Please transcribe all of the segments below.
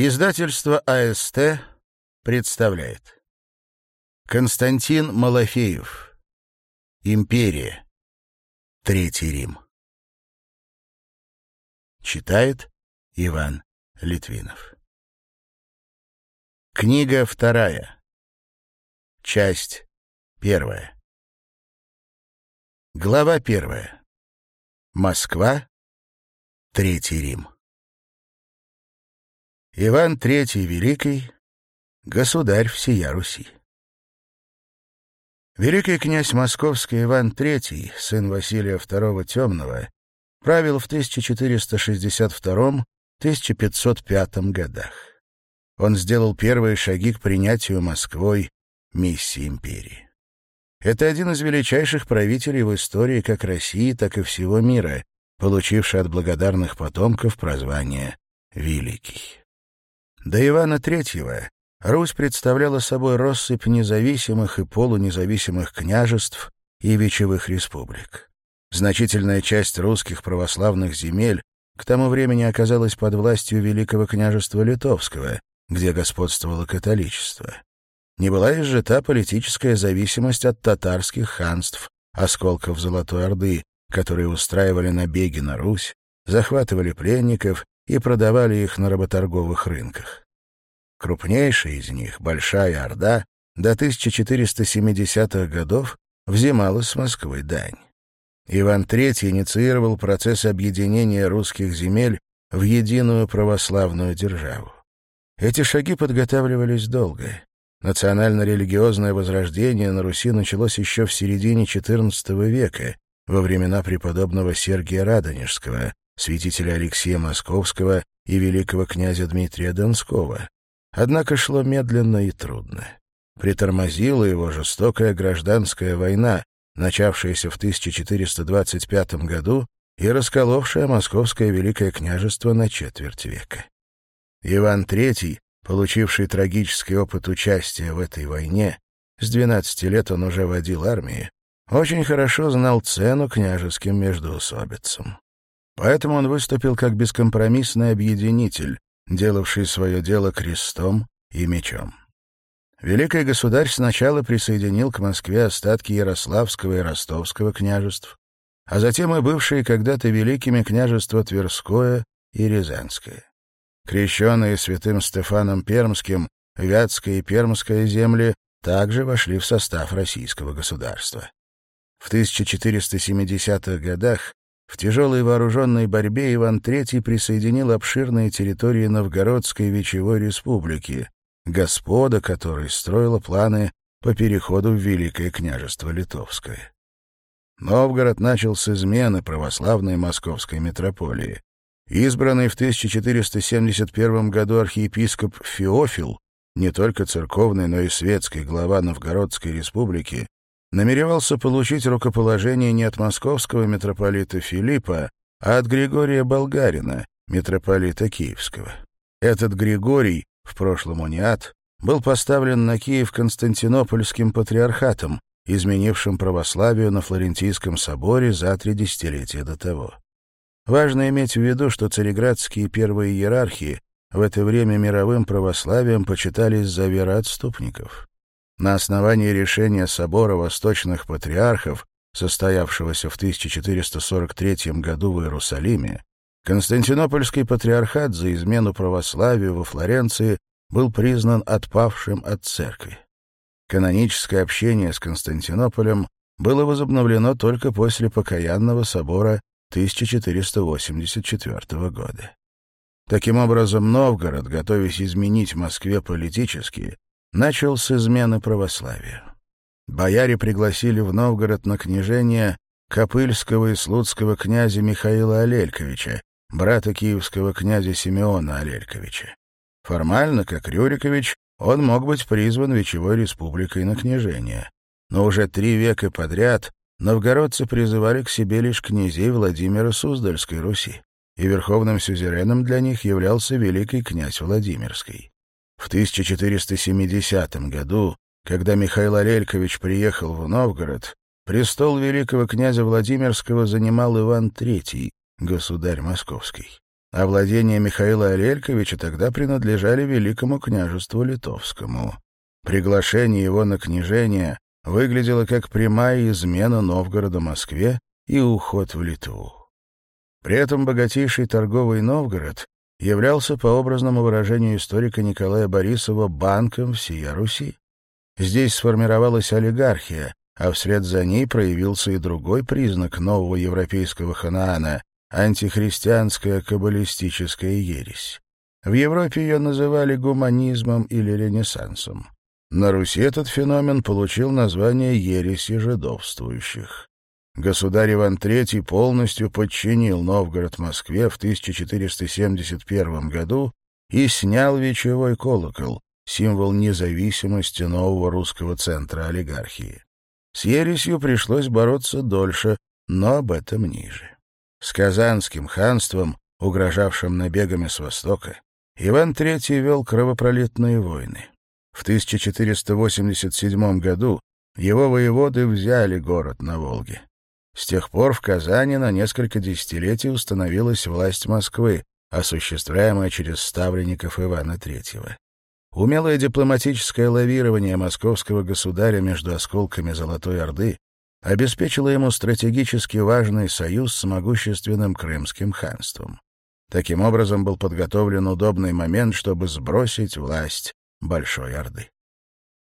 Издательство АСТ представляет. Константин Малафеев. Империя. Третий Рим. Читает Иван Литвинов. Книга вторая. Часть первая. Глава первая. Москва. Третий Рим. Иван III Великий, государь всея Руси. Великий князь московский Иван III, сын Василия II Темного, правил в 1462-1505 годах. Он сделал первые шаги к принятию Москвой миссии империи. Это один из величайших правителей в истории как России, так и всего мира, получивший от благодарных потомков прозвание «Великий». До Ивана III Русь представляла собой россыпь независимых и полунезависимых княжеств и вечевых республик. Значительная часть русских православных земель к тому времени оказалась под властью Великого княжества Литовского, где господствовало католичество. Не была изжита политическая зависимость от татарских ханств, осколков Золотой Орды, которые устраивали набеги на Русь, захватывали пленников и продавали их на работорговых рынках. Крупнейшая из них, Большая Орда, до 1470-х годов взимала с Москвы дань. Иван III инициировал процесс объединения русских земель в единую православную державу. Эти шаги подготавливались долго. Национально-религиозное возрождение на Руси началось еще в середине XIV века, во времена преподобного Сергия Радонежского, святителя Алексея Московского и великого князя Дмитрия Донского. Однако шло медленно и трудно. Притормозила его жестокая гражданская война, начавшаяся в 1425 году и расколовшая Московское Великое княжество на четверть века. Иван III, получивший трагический опыт участия в этой войне, с 12 лет он уже водил армии, очень хорошо знал цену княжеским междоусобицам. Поэтому он выступил как бескомпромиссный объединитель, делавший свое дело крестом и мечом. Великий государь сначала присоединил к Москве остатки Ярославского и Ростовского княжеств, а затем и бывшие когда-то великими княжества Тверское и Рязанское. Крещенные святым Стефаном Пермским, Вятская и Пермская земли также вошли в состав российского государства. В 1470-х годах в тяжелой вооруженной борьбе Иван III присоединил обширные территории Новгородской Вечевой Республики, господа которой строила планы по переходу в Великое княжество Литовское. Новгород начал с измены православной московской митрополии. Избранный в 1471 году архиепископ Феофил, не только церковный, но и светский глава Новгородской республики, намеревался получить рукоположение не от московского митрополита Филиппа, а от Григория Болгарина, митрополита Киевского. Этот Григорий, в прошлом униат, был поставлен на Киев Константинопольским патриархатом, изменившим православию на Флорентийском соборе за три десятилетия до того. Важно иметь в виду, что цареградские первые иерархии в это время мировым православием почитались за вероотступников. На основании решения Собора Восточных Патриархов, состоявшегося в 1443 году в Иерусалиме, Константинопольский патриархат за измену православию во Флоренции был признан отпавшим от церкви. Каноническое общение с Константинополем было возобновлено только после покаянного собора 1484 года. Таким образом, Новгород, готовясь изменить Москве политически, начал с измены православия. Бояре пригласили в Новгород на княжение Копыльского и Слуцкого князя Михаила Алельковича, брата киевского князя Симеона Алельковича. Формально, как Рюрикович, он мог быть призван Вечевой республикой на княжение. Но уже три века подряд новгородцы призывали к себе лишь князей Владимира Суздальской Руси, и верховным сюзереном для них являлся великий князь Владимирский. В 1470 году, когда Михаил Алелькович приехал в Новгород, престол великого князя Владимирского занимал Иван III, государь московский. А владения Михаила Алельковича тогда принадлежали великому княжеству литовскому. Приглашение его на княжение выглядело как прямая измена Новгорода Москве и уход в Литву. При этом богатейший торговый Новгород являлся, по образному выражению историка Николая Борисова, банком всей Руси. Здесь сформировалась олигархия, а вслед за ней проявился и другой признак нового европейского ханаана — антихристианская каббалистическая ересь. В Европе ее называли гуманизмом или ренессансом. На Руси этот феномен получил название ереси жидовствующих. Государь Иван III полностью подчинил Новгород Москве в 1471 году и снял вечевой колокол, символ независимости нового русского центра олигархии. С ересью пришлось бороться дольше, но об этом ниже. С Казанским ханством, угрожавшим набегами с востока, Иван III вел кровопролитные войны. В 1487 году его воеводы взяли город на Волге. С тех пор в Казани на несколько десятилетий установилась власть Москвы, осуществляемая через ставленников Ивана III. Умелое дипломатическое лавирование московского государя между осколками Золотой Орды обеспечило ему стратегически важный союз с могущественным Крымским ханством. Таким образом был подготовлен удобный момент, чтобы сбросить власть Большой Орды.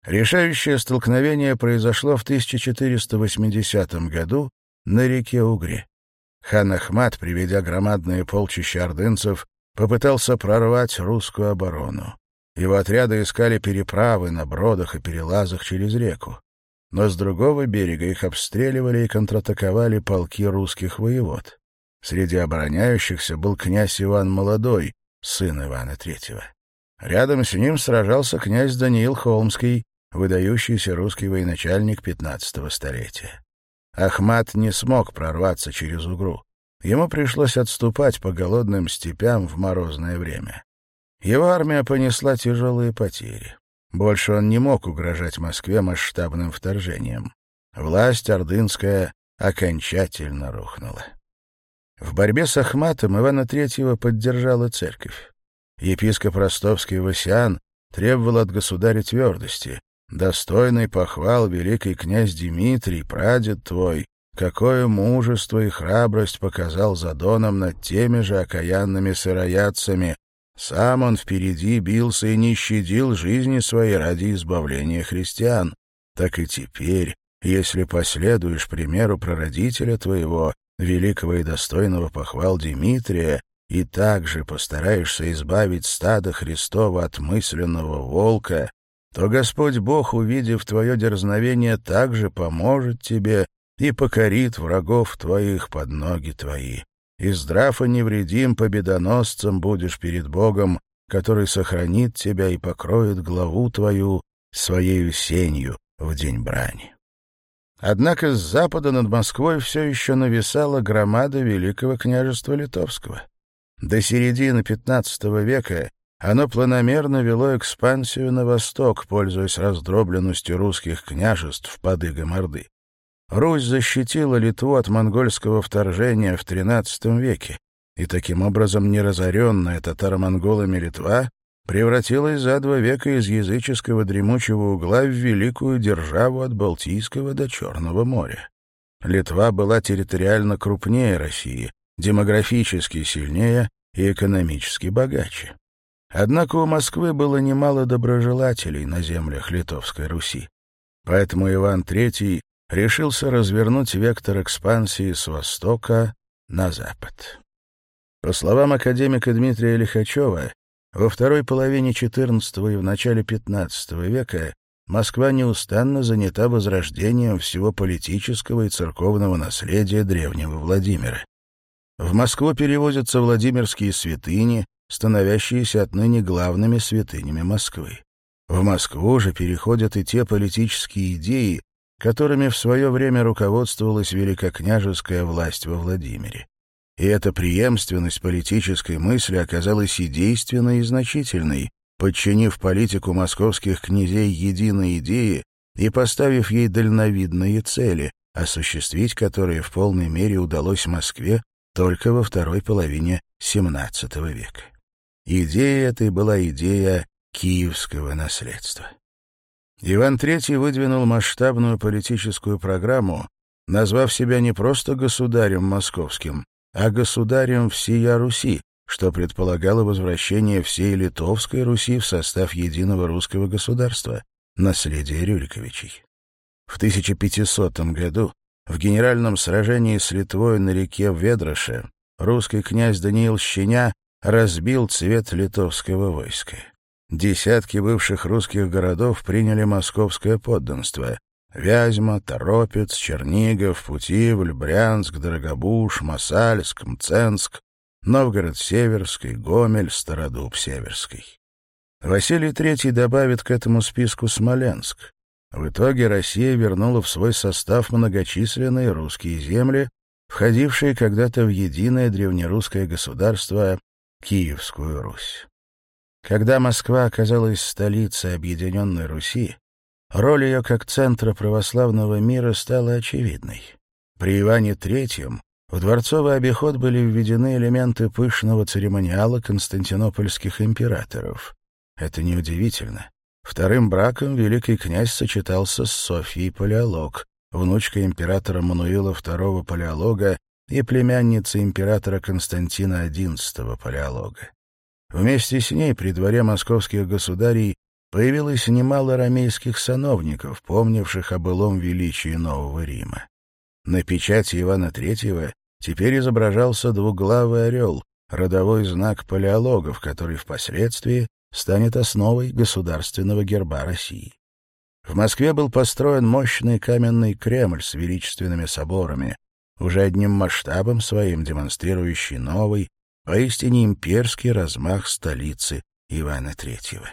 Решающее столкновение произошло в 1480 году на реке Угре. Хан Ахмат, приведя громадные полчища ордынцев, попытался прорвать русскую оборону. Его отряды искали переправы на бродах и перелазах через реку. Но с другого берега их обстреливали и контратаковали полки русских воевод. Среди обороняющихся был князь Иван Молодой, сын Ивана Третьего. Рядом с ним сражался князь Даниил Холмский, выдающийся русский военачальник XV столетия. Ахмат не смог прорваться через Угру. Ему пришлось отступать по голодным степям в морозное время. Его армия понесла тяжелые потери. Больше он не мог угрожать Москве масштабным вторжением. Власть ордынская окончательно рухнула. В борьбе с Ахматом Ивана III поддержала церковь. Епископ ростовский Васиан требовал от государя твердости, Достойный похвал великий князь Дмитрий, прадед твой, какое мужество и храбрость показал за доном над теми же окаянными сыроядцами. Сам он впереди бился и не щадил жизни своей ради избавления христиан. Так и теперь, если последуешь примеру прародителя твоего, великого и достойного похвал Дмитрия, и также постараешься избавить стадо Христова от мысленного волка, то Господь Бог, увидев твое дерзновение, также поможет тебе и покорит врагов твоих под ноги твои. И здрав и невредим победоносцем будешь перед Богом, который сохранит тебя и покроет главу твою своей сенью в день брани. Однако с запада над Москвой все еще нависала громада Великого княжества Литовского. До середины XV века оно планомерно вело экспансию на восток, пользуясь раздробленностью русских княжеств под игом Орды. Русь защитила Литву от монгольского вторжения в XIII веке, и таким образом неразоренная татаро-монголами Литва превратилась за два века из языческого дремучего угла в великую державу от Балтийского до Черного моря. Литва была территориально крупнее России, демографически сильнее и экономически богаче. Однако у Москвы было немало доброжелателей на землях Литовской Руси. Поэтому Иван III решился развернуть вектор экспансии с востока на запад. По словам академика Дмитрия Лихачева, во второй половине XIV и в начале XV века Москва неустанно занята возрождением всего политического и церковного наследия древнего Владимира. В Москву перевозятся Владимирские святыни, становящиеся отныне главными святынями Москвы. В Москву же переходят и те политические идеи, которыми в свое время руководствовалась великокняжеская власть во Владимире. И эта преемственность политической мысли оказалась и действенной, и значительной, подчинив политику московских князей единой идее и поставив ей дальновидные цели, осуществить которые в полной мере удалось Москве только во второй половине XVII века. Идея этой была идея киевского наследства. Иван III выдвинул масштабную политическую программу, назвав себя не просто государем московским, а государем всея Руси, что предполагало возвращение всей Литовской Руси в состав единого русского государства, наследия Рюриковичей. В 1500 году в генеральном сражении с Литвой на реке Ведроше русский князь Даниил Щеня разбил цвет литовского войска. Десятки бывших русских городов приняли московское подданство. Вязьма, Торопец, Чернигов, Путивль, Брянск, Дорогобуш, Масальск, Мценск, Новгород-Северский, Гомель, Стародуб-Северский. Василий III добавит к этому списку Смоленск. В итоге Россия вернула в свой состав многочисленные русские земли, входившие когда-то в единое древнерусское государство Киевскую Русь. Когда Москва оказалась столицей Объединенной Руси, роль ее как центра православного мира стала очевидной. При Иване III в дворцовый обиход были введены элементы пышного церемониала константинопольских императоров. Это неудивительно. Вторым браком великий князь сочетался с Софьей Палеолог, внучкой императора Мануила II Палеолога и племянница императора Константина XI Палеолога. Вместе с ней при дворе московских государей появилось немало ромейских сановников, помнивших о былом величии Нового Рима. На печати Ивана III теперь изображался двуглавый орел, родовой знак палеологов, который впоследствии станет основой государственного герба России. В Москве был построен мощный каменный Кремль с величественными соборами, уже одним масштабом своим демонстрирующий новый, поистине имперский размах столицы Ивана III.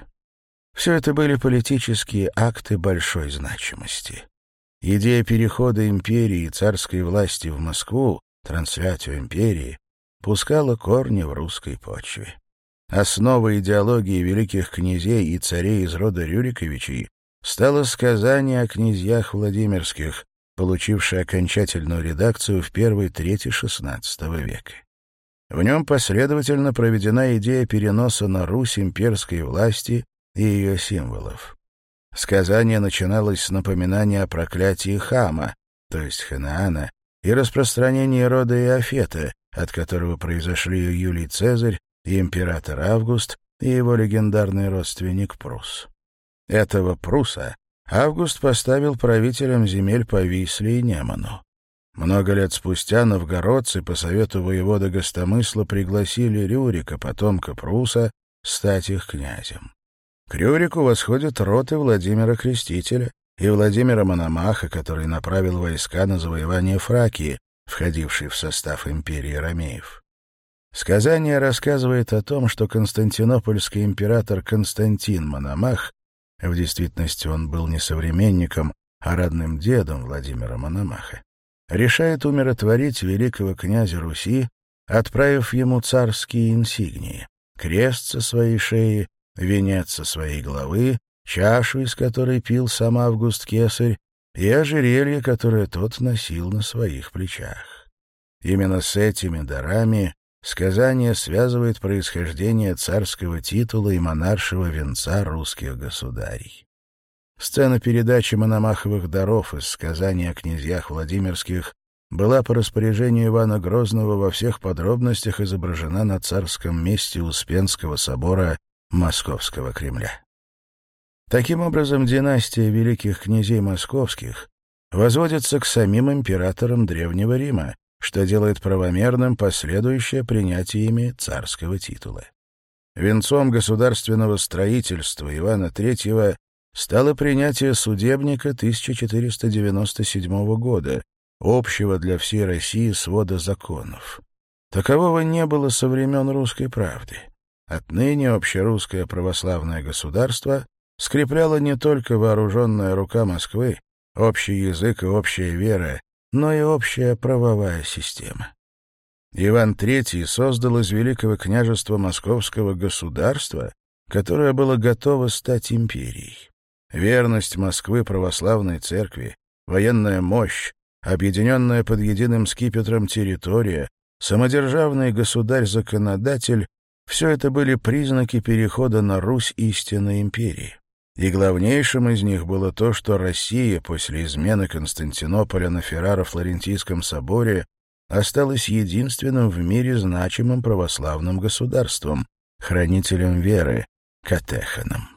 Все это были политические акты большой значимости. Идея перехода империи и царской власти в Москву, трансвятию империи, пускала корни в русской почве. Основой идеологии великих князей и царей из рода Рюриковичей стало сказание о князьях Владимирских, получивший окончательную редакцию в первой трети XVI века. В нем последовательно проведена идея переноса на Русь имперской власти и ее символов. Сказание начиналось с напоминания о проклятии Хама, то есть Ханаана, и распространении рода Иофета, от которого произошли Юлий Цезарь и император Август и его легендарный родственник Прус. Этого Пруса Август поставил правителям земель по Висле и Неману. Много лет спустя новгородцы по совету воевода Гостомысла пригласили Рюрика, потомка Пруса, стать их князем. К Рюрику восходят роты Владимира Крестителя и Владимира Мономаха, который направил войска на завоевание Фракии, входившей в состав империи Ромеев. Сказание рассказывает о том, что константинопольский император Константин Мономах в действительности он был не современником, а родным дедом Владимира Мономаха, решает умиротворить великого князя Руси, отправив ему царские инсигнии — крест со своей шеи, венец со своей головы, чашу, из которой пил сам Август Кесарь, и ожерелье, которое тот носил на своих плечах. Именно с этими дарами сказание связывает происхождение царского титула и монаршего венца русских государей. Сцена передачи Мономаховых даров из сказания о князьях Владимирских была по распоряжению Ивана Грозного во всех подробностях изображена на царском месте Успенского собора Московского Кремля. Таким образом, династия великих князей московских возводится к самим императорам Древнего Рима, что делает правомерным последующее принятие ими царского титула. Венцом государственного строительства Ивана III стало принятие судебника 1497 года, общего для всей России свода законов. Такового не было со времен русской правды. Отныне общерусское православное государство скрепляло не только вооруженная рука Москвы, общий язык и общая вера, но и общая правовая система. Иван III создал из Великого княжества Московского государства, которое было готово стать империей. Верность Москвы православной церкви, военная мощь, объединенная под единым скипетром территория, самодержавный государь-законодатель — все это были признаки перехода на Русь истинной империи. И главнейшим из них было то, что Россия после измены Константинополя на Ферраро-Флорентийском соборе осталась единственным в мире значимым православным государством, хранителем веры, катеханом.